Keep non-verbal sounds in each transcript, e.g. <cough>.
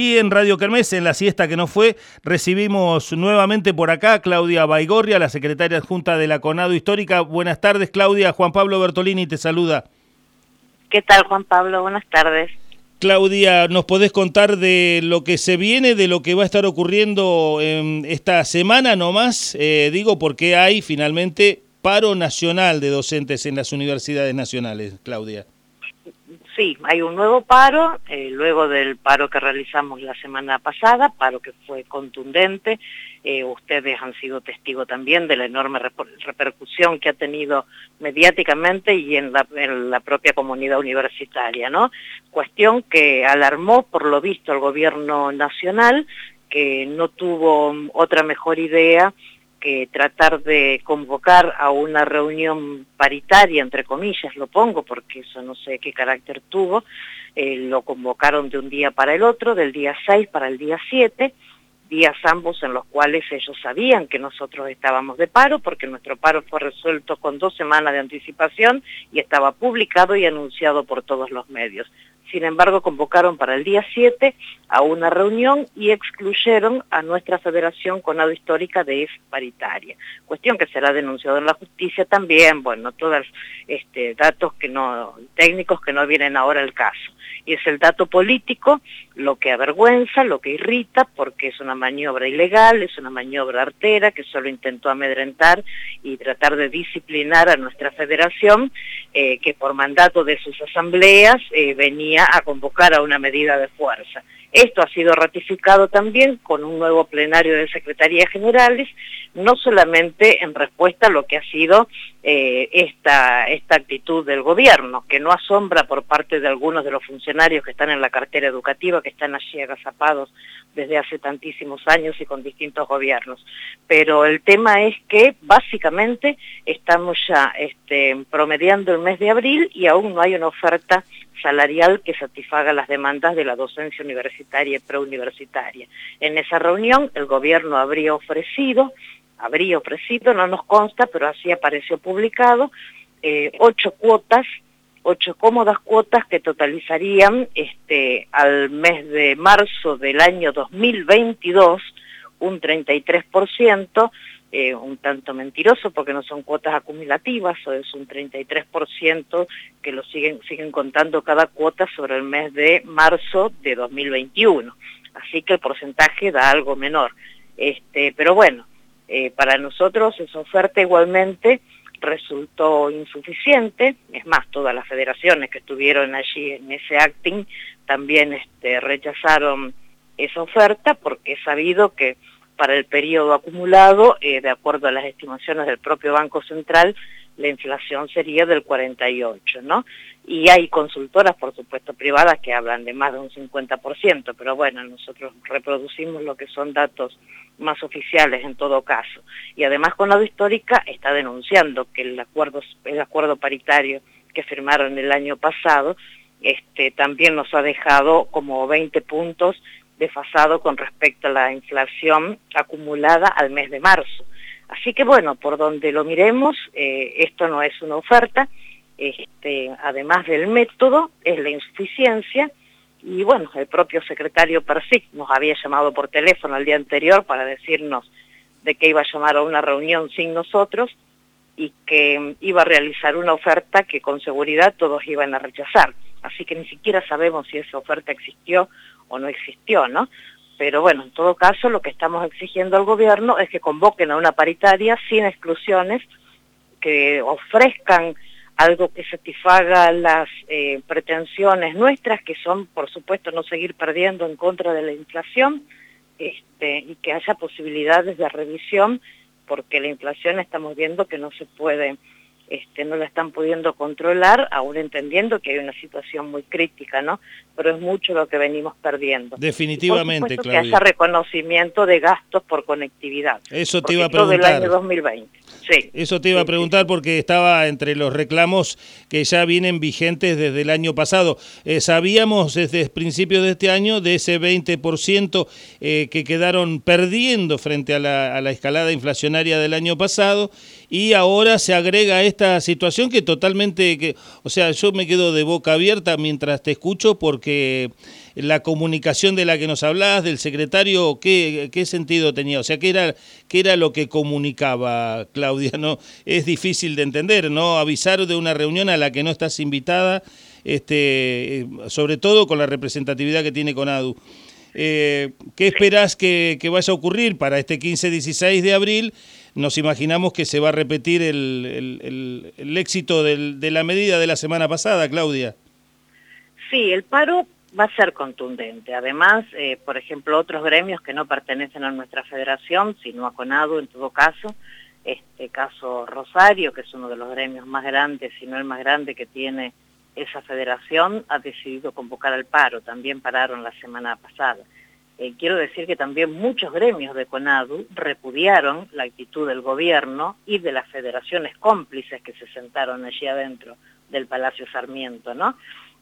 Y en Radio Kermés, en la siesta que no fue, recibimos nuevamente por acá Claudia Baigorria, la secretaria adjunta de la CONADO Histórica. Buenas tardes, Claudia. Juan Pablo Bertolini te saluda. ¿Qué tal, Juan Pablo? Buenas tardes. Claudia, ¿nos podés contar de lo que se viene, de lo que va a estar ocurriendo en esta semana nomás? Eh, digo, porque hay finalmente paro nacional de docentes en las universidades nacionales, Claudia sí, hay un nuevo paro, eh, luego del paro que realizamos la semana pasada, paro que fue contundente, eh, ustedes han sido testigos también de la enorme repercusión que ha tenido mediáticamente y en la, en la, propia comunidad universitaria, ¿no? Cuestión que alarmó, por lo visto, al gobierno nacional, que no tuvo otra mejor idea que tratar de convocar a una reunión paritaria, entre comillas lo pongo, porque eso no sé qué carácter tuvo, eh, lo convocaron de un día para el otro, del día 6 para el día 7, días ambos en los cuales ellos sabían que nosotros estábamos de paro, porque nuestro paro fue resuelto con dos semanas de anticipación y estaba publicado y anunciado por todos los medios. Sin embargo, convocaron para el día 7 a una reunión y excluyeron a nuestra Federación Conado Histórica de EF paritaria. Cuestión que será denunciada en la justicia también, bueno, todos este, datos que no, técnicos que no vienen ahora al caso. Y es el dato político lo que avergüenza, lo que irrita, porque es una maniobra ilegal, es una maniobra artera que solo intentó amedrentar y tratar de disciplinar a nuestra federación, eh, que por mandato de sus asambleas eh, venía a convocar a una medida de fuerza. Esto ha sido ratificado también con un nuevo plenario de Secretarías Generales, no solamente en respuesta a lo que ha sido eh, esta, esta actitud del gobierno, que no asombra por parte de algunos de los funcionarios que están en la cartera educativa, están allí agazapados desde hace tantísimos años y con distintos gobiernos. Pero el tema es que básicamente estamos ya este, promediando el mes de abril y aún no hay una oferta salarial que satisfaga las demandas de la docencia universitaria y preuniversitaria. En esa reunión el gobierno habría ofrecido, habría ofrecido, no nos consta, pero así apareció publicado, eh, ocho cuotas, ocho cómodas cuotas que totalizarían este, al mes de marzo del año 2022 un 33%, eh, un tanto mentiroso porque no son cuotas acumulativas, o es un 33% que lo siguen, siguen contando cada cuota sobre el mes de marzo de 2021. Así que el porcentaje da algo menor. Este, pero bueno, eh, para nosotros esa oferta igualmente resultó insuficiente, es más, todas las federaciones que estuvieron allí en ese acting también este, rechazaron esa oferta porque he sabido que para el periodo acumulado, eh, de acuerdo a las estimaciones del propio Banco Central, la inflación sería del 48, ¿no? Y hay consultoras, por supuesto, privadas que hablan de más de un 50%, pero bueno, nosotros reproducimos lo que son datos más oficiales en todo caso. Y además con la histórica está denunciando que el acuerdo, el acuerdo paritario que firmaron el año pasado este, también nos ha dejado como 20 puntos desfasado con respecto a la inflación acumulada al mes de marzo. Así que bueno, por donde lo miremos, eh, esto no es una oferta, este, además del método, es la insuficiencia, y bueno, el propio secretario Persic nos había llamado por teléfono el día anterior para decirnos de que iba a llamar a una reunión sin nosotros y que iba a realizar una oferta que con seguridad todos iban a rechazar. Así que ni siquiera sabemos si esa oferta existió o no existió, ¿no? Pero bueno, en todo caso lo que estamos exigiendo al gobierno es que convoquen a una paritaria sin exclusiones, que ofrezcan algo que satisfaga las eh, pretensiones nuestras, que son, por supuesto, no seguir perdiendo en contra de la inflación, este, y que haya posibilidades de revisión, porque la inflación estamos viendo que no se puede este, no la están pudiendo controlar, aún entendiendo que hay una situación muy crítica, ¿no? Pero es mucho lo que venimos perdiendo. Definitivamente, claro. que haya reconocimiento de gastos por conectividad. Eso te iba a preguntar. Todo el año 2020. Sí. Eso te iba a preguntar porque estaba entre los reclamos que ya vienen vigentes desde el año pasado. Eh, sabíamos desde el principio de este año de ese 20% eh, que quedaron perdiendo frente a la, a la escalada inflacionaria del año pasado y ahora se agrega esta situación que totalmente, que, o sea, yo me quedo de boca abierta mientras te escucho porque la comunicación de la que nos hablás, del secretario, ¿qué, qué sentido tenía? O sea, ¿qué era, ¿qué era lo que comunicaba, Claudia? <laughs> No, es difícil de entender, ¿no? Avisar de una reunión a la que no estás invitada, este, sobre todo con la representatividad que tiene Conadu. Eh, ¿Qué esperás que, vaya a ocurrir para este 15-16 de abril? Nos imaginamos que se va a repetir el, éxito de la medida de la semana pasada, Claudia. Sí, el paro va a ser contundente. Además, eh, por ejemplo, otros gremios que no pertenecen a nuestra federación, sino a CONADO en todo caso, este caso Rosario, que es uno de los gremios más grandes, si no el más grande que tiene esa federación, ha decidido convocar al paro, también pararon la semana pasada. Eh, quiero decir que también muchos gremios de CONADU repudiaron la actitud del gobierno y de las federaciones cómplices que se sentaron allí adentro del Palacio Sarmiento, ¿no?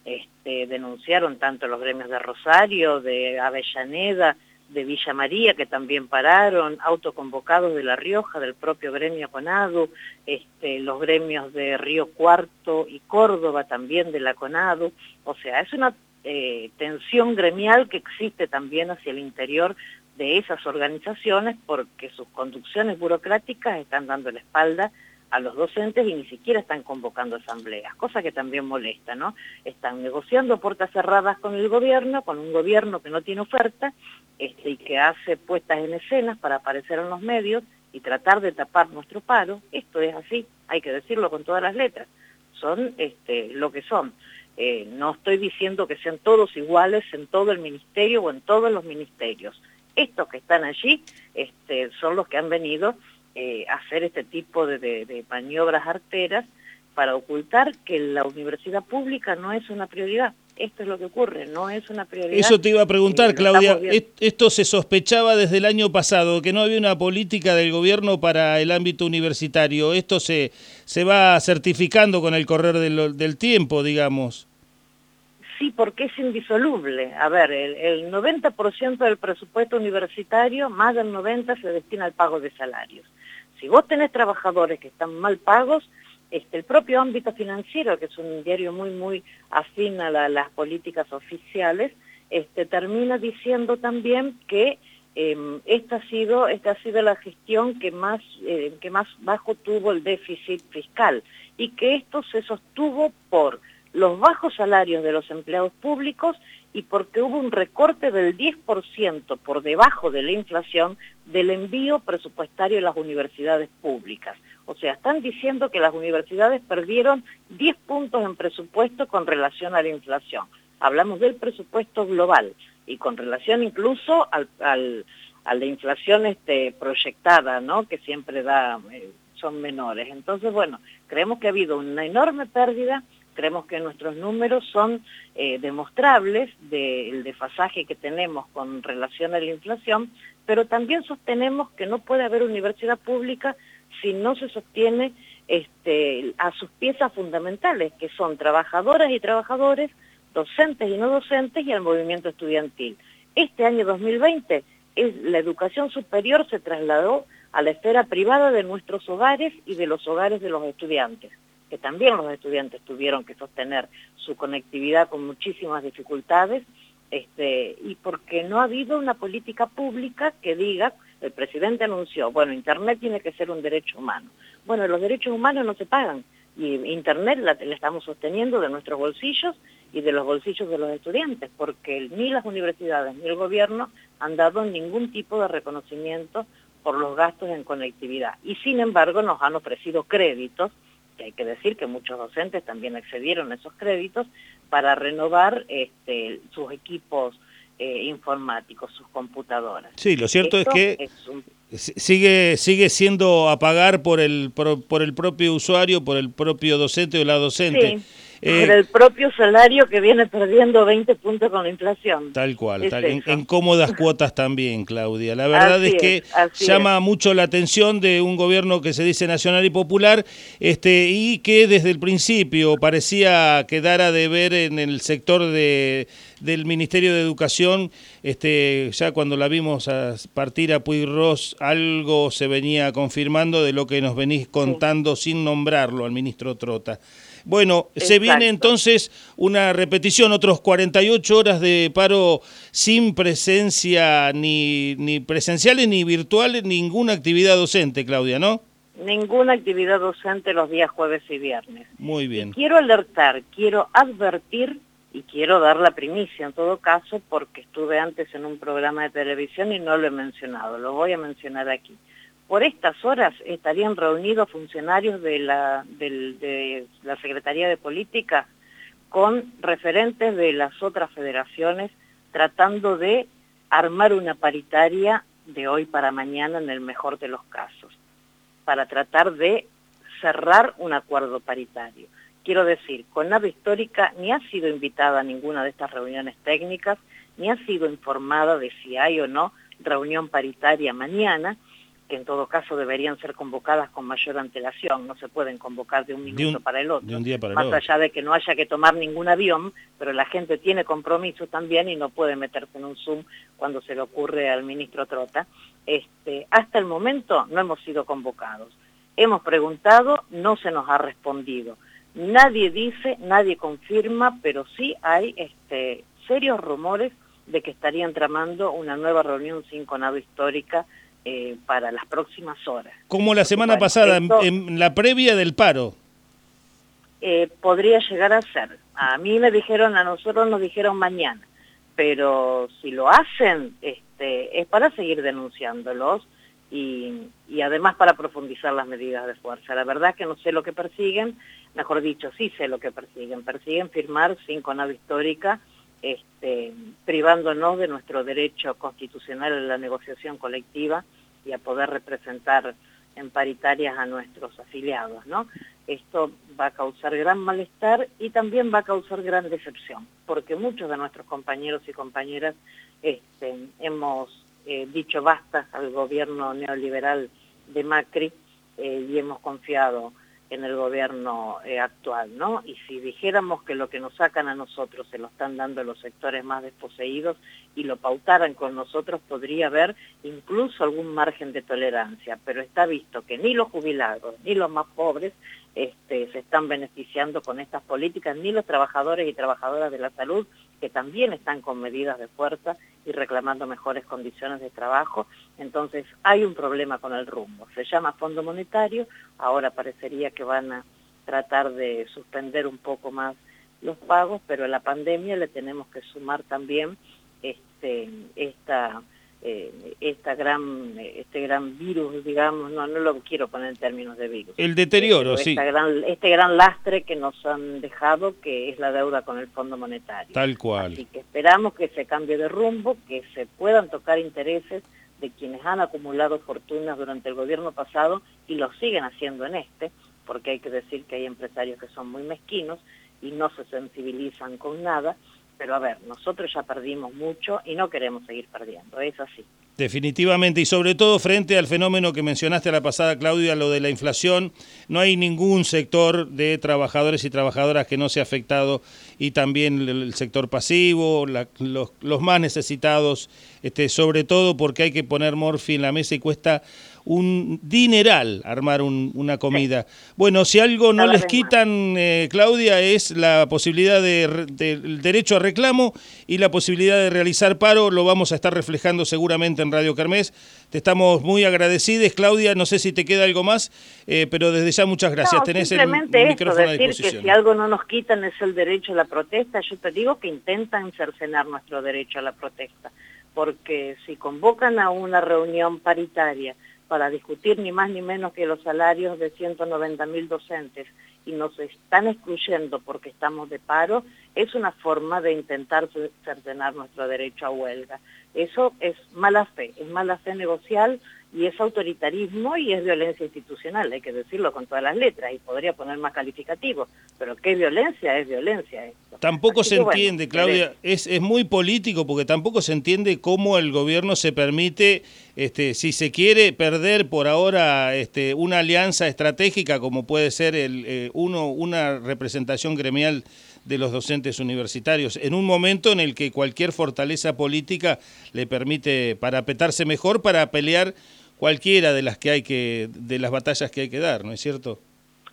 Este, denunciaron tanto los gremios de Rosario, de Avellaneda, de Villa María, que también pararon, autoconvocados de La Rioja, del propio gremio CONADU, este, los gremios de Río Cuarto y Córdoba también de la CONADU. O sea, es una eh, tensión gremial que existe también hacia el interior de esas organizaciones porque sus conducciones burocráticas están dando la espalda a los docentes y ni siquiera están convocando asambleas, cosa que también molesta, ¿no? Están negociando puertas cerradas con el gobierno, con un gobierno que no tiene oferta este, y que hace puestas en escenas para aparecer en los medios y tratar de tapar nuestro paro. Esto es así, hay que decirlo con todas las letras. Son este, lo que son. Eh, no estoy diciendo que sean todos iguales en todo el ministerio o en todos los ministerios. Estos que están allí este, son los que han venido eh, hacer este tipo de, maniobras arteras para ocultar que la universidad pública no es una prioridad. Esto es lo que ocurre, no es una prioridad. Eso te iba a preguntar, Claudia. Esto se sospechaba desde el año pasado, que no había una política del gobierno para el ámbito universitario. Esto se, se va certificando con el correr del, del tiempo, digamos. Sí, porque es indisoluble. A ver, el, el 90% del presupuesto universitario, más del 90% se destina al pago de salarios. Si vos tenés trabajadores que están mal pagos, este, el propio ámbito financiero, que es un diario muy, muy afín a las políticas oficiales, este, termina diciendo también que em, esta, ha sido, esta ha sido la gestión que más, eh, que más bajo tuvo el déficit fiscal y que esto se sostuvo por los bajos salarios de los empleados públicos y porque hubo un recorte del 10% por debajo de la inflación del envío presupuestario de las universidades públicas. O sea, están diciendo que las universidades perdieron 10 puntos en presupuesto con relación a la inflación. Hablamos del presupuesto global y con relación incluso al, a la inflación este, proyectada, ¿no? que siempre da, eh, son menores. Entonces, bueno, creemos que ha habido una enorme pérdida Creemos que nuestros números son eh, demostrables del desfasaje que tenemos con relación a la inflación, pero también sostenemos que no puede haber universidad pública si no se sostiene este, a sus piezas fundamentales, que son trabajadoras y trabajadores, docentes y no docentes y al movimiento estudiantil. Este año 2020 es, la educación superior se trasladó a la esfera privada de nuestros hogares y de los hogares de los estudiantes que también los estudiantes tuvieron que sostener su conectividad con muchísimas dificultades, este, y porque no ha habido una política pública que diga, el presidente anunció, bueno, Internet tiene que ser un derecho humano. Bueno, los derechos humanos no se pagan, y Internet la, la estamos sosteniendo de nuestros bolsillos y de los bolsillos de los estudiantes, porque ni las universidades ni el gobierno han dado ningún tipo de reconocimiento por los gastos en conectividad. Y sin embargo nos han ofrecido créditos que hay que decir que muchos docentes también accedieron a esos créditos para renovar este, sus equipos eh, informáticos, sus computadoras. Sí, lo cierto es que sigue, sigue siendo a pagar por el, por, el propio usuario, por el propio docente o la docente. eh, el propio salario que viene perdiendo 20 puntos con la inflación. Tal cual, en, cómodas cuotas también, Claudia. La verdad es que llama mucho la atención de un gobierno que se dice nacional y popular este, y que desde el principio parecía quedar a deber en el sector de, del Ministerio de Educación, este, ya cuando la vimos a partir a Puigros, algo se venía confirmando de lo que nos venís contando sin nombrarlo al ministro Trota. Bueno, se viene entonces una repetición, otros 48 horas de paro sin presencia ni, ni presenciales ni virtuales, ninguna actividad docente, Claudia, ¿no? Ninguna actividad docente los días jueves y viernes. Muy bien. quiero alertar, quiero advertir y quiero dar la primicia en todo caso porque estuve antes en un programa de televisión y no lo he mencionado, lo voy a mencionar aquí. Por estas horas estarían reunidos funcionarios de la, de la Secretaría de Política con referentes de las otras federaciones tratando de armar una paritaria de hoy para mañana en el mejor de los casos, para tratar de cerrar un acuerdo paritario. Quiero decir, Conave Histórica ni ha sido invitada a ninguna de estas reuniones técnicas, ni ha sido informada de si hay o no reunión paritaria mañana, que en todo caso deberían ser convocadas con mayor antelación, no se pueden convocar de un minuto para el otro, más allá de que no haya que tomar ningún avión, pero la gente tiene compromiso también y no puede meterse en un Zoom cuando se le ocurre al ministro Trota. Este, hasta el momento no hemos sido convocados. Hemos preguntado, no se nos ha respondido. Nadie dice, nadie confirma, pero sí hay este, serios rumores de que estarían tramando una nueva reunión sin conado histórica eh, para las próximas horas. Como la semana pasada, en, la previa del paro. Eh, podría llegar a ser. A mí me dijeron, a nosotros nos dijeron mañana, pero si lo hacen este, es para seguir denunciándolos y, y además para profundizar las medidas de fuerza. La verdad es que no sé lo que persiguen, mejor dicho, sí sé lo que persiguen. Persiguen firmar sin conado histórica este, privándonos de nuestro derecho constitucional a la negociación colectiva y a poder representar en paritarias a nuestros afiliados, ¿no? Esto va a causar gran malestar y también va a causar gran decepción, porque muchos de nuestros compañeros y compañeras este, hemos eh, dicho basta al gobierno neoliberal de Macri eh, y hemos confiado en el gobierno eh, actual, ¿no? Y si dijéramos que lo que nos sacan a nosotros se lo están dando los sectores más desposeídos y lo pautaran con nosotros, podría haber incluso algún margen de tolerancia, pero está visto que ni los jubilados ni los más pobres este, se están beneficiando con estas políticas, ni los trabajadores y trabajadoras de la salud, que también están con medidas de fuerza y reclamando mejores condiciones de trabajo. Entonces hay un problema con el rumbo. Se llama Fondo Monetario, ahora parecería que van a tratar de suspender un poco más los pagos, pero a la pandemia le tenemos que sumar también este, esta eh, esta gran, este gran virus, digamos, no, no lo quiero poner en términos de virus. El deterioro, sí. Gran, este gran lastre que nos han dejado, que es la deuda con el Fondo Monetario. Tal cual. Así que esperamos que se cambie de rumbo, que se puedan tocar intereses de quienes han acumulado fortunas durante el gobierno pasado y lo siguen haciendo en este, porque hay que decir que hay empresarios que son muy mezquinos y no se sensibilizan con nada, pero a ver, nosotros ya perdimos mucho y no queremos seguir perdiendo, es así. Definitivamente, y sobre todo frente al fenómeno que mencionaste a la pasada, Claudia, lo de la inflación, no hay ningún sector de trabajadores y trabajadoras que no sea afectado, y también el sector pasivo, los, los, más necesitados, este, sobre todo porque hay que poner morfi en la mesa y cuesta un dineral armar una comida. Bueno, si algo no les quitan, eh, Claudia, es la posibilidad del de, derecho a reclamo y la posibilidad de realizar paro, lo vamos a estar reflejando seguramente en Radio Kermés. Te estamos muy agradecidos, Claudia, no sé si te queda algo más, eh, pero desde ya muchas gracias. Tenés el, micrófono a disposición. que si algo no nos quitan es el derecho a la protesta, yo te digo que intentan cercenar nuestro derecho a la protesta, porque si convocan a una reunión paritaria, para discutir ni más ni menos que los salarios de 190 mil docentes y nos están excluyendo porque estamos de paro, es una forma de intentar cercenar nuestro derecho a huelga. Eso es mala fe, es mala fe negocial y es autoritarismo y es violencia institucional, hay que decirlo con todas las letras, y podría poner más calificativo, pero ¿qué violencia? Es violencia esto. Tampoco se entiende, Claudia, es, es muy político porque tampoco se entiende cómo el gobierno se permite, este, si se quiere perder por ahora este, una alianza estratégica como puede ser el, eh, uno, una representación gremial de los docentes universitarios, en un momento en el que cualquier fortaleza política le permite parapetarse mejor para pelear cualquiera de las que hay que, de las batallas que hay que dar, ¿no es cierto?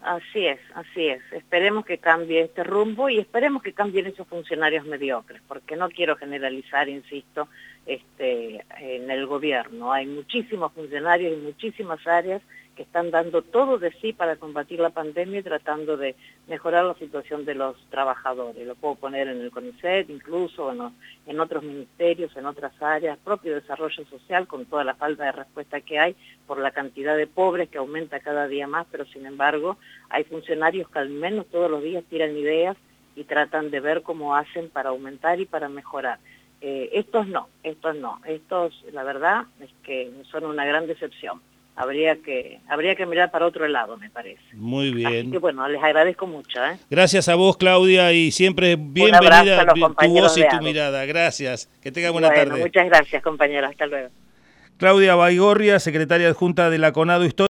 Así es, así es. Esperemos que cambie este rumbo y esperemos que cambien esos funcionarios mediocres, porque no quiero generalizar, insisto, este, en el gobierno. Hay muchísimos funcionarios y muchísimas áreas que están dando todo de sí para combatir la pandemia y tratando de mejorar la situación de los trabajadores. Lo puedo poner en el CONICET, incluso en, en otros ministerios, en otras áreas, propio desarrollo social, con toda la falta de respuesta que hay por la cantidad de pobres que aumenta cada día más, pero sin embargo hay funcionarios que al menos todos los días tiran ideas y tratan de ver cómo hacen para aumentar y para mejorar. Eh, estos no, estos no, estos la verdad es que son una gran decepción habría que habría que mirar para otro lado, me parece. Muy bien. Así bueno, les agradezco mucho. ¿eh? Gracias a vos, Claudia, y siempre bienvenida tu voz y tu mirada. Gracias. Que tenga buena tarde. Muchas gracias, compañera. Hasta luego. Claudia Baigorria, secretaria adjunta de la CONADO Histórica.